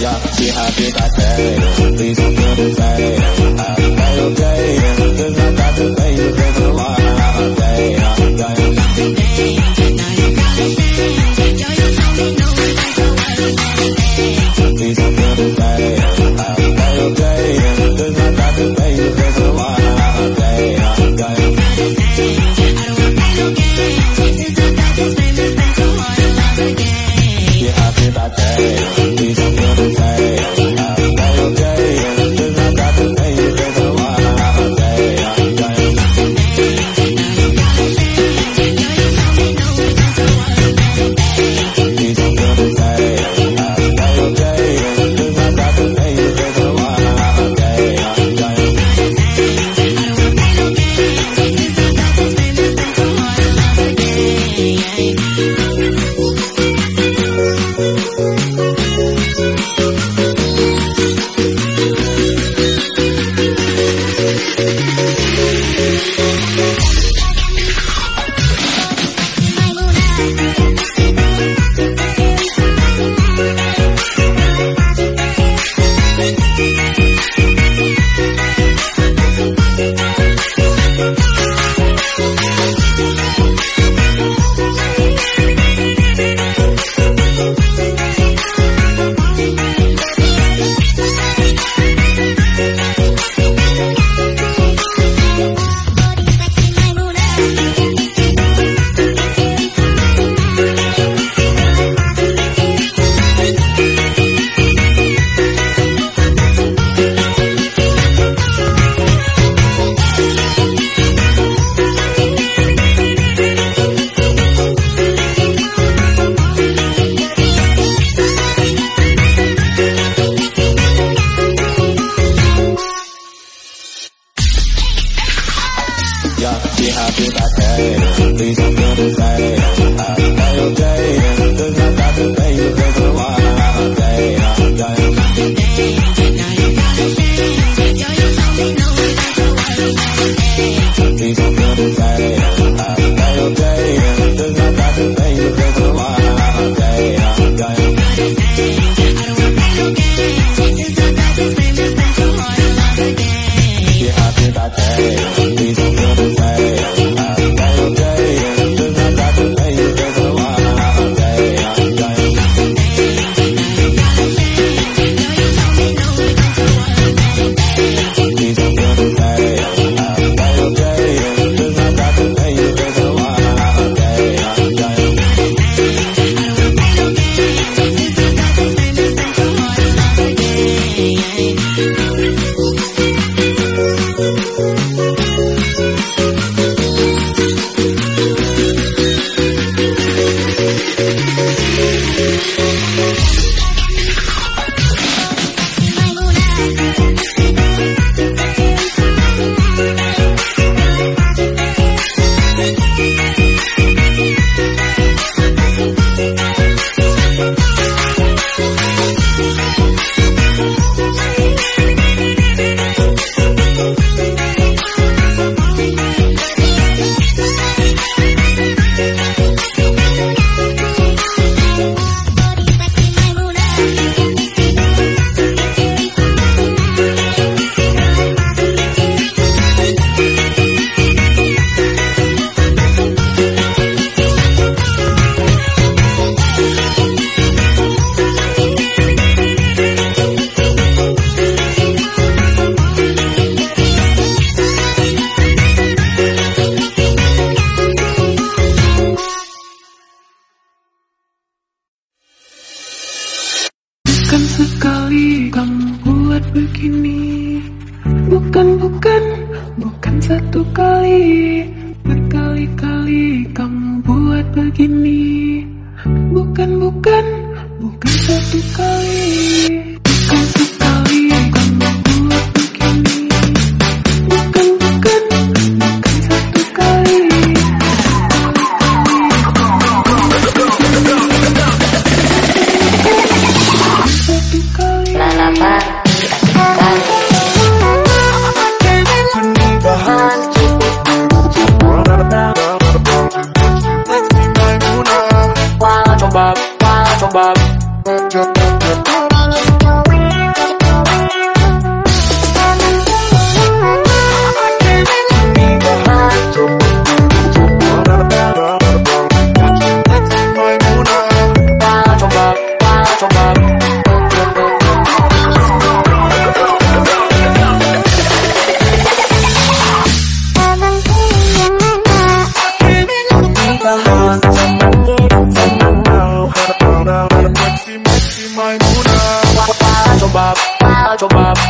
Yeah, she happy that day. Please don't feel the same. Uh, Música Bukan sekali kamu buat begini. Bukan, bukan, bukan satu kali. Berkali-kali kamu buat begini. Bukan, bukan, bukan satu kali. back.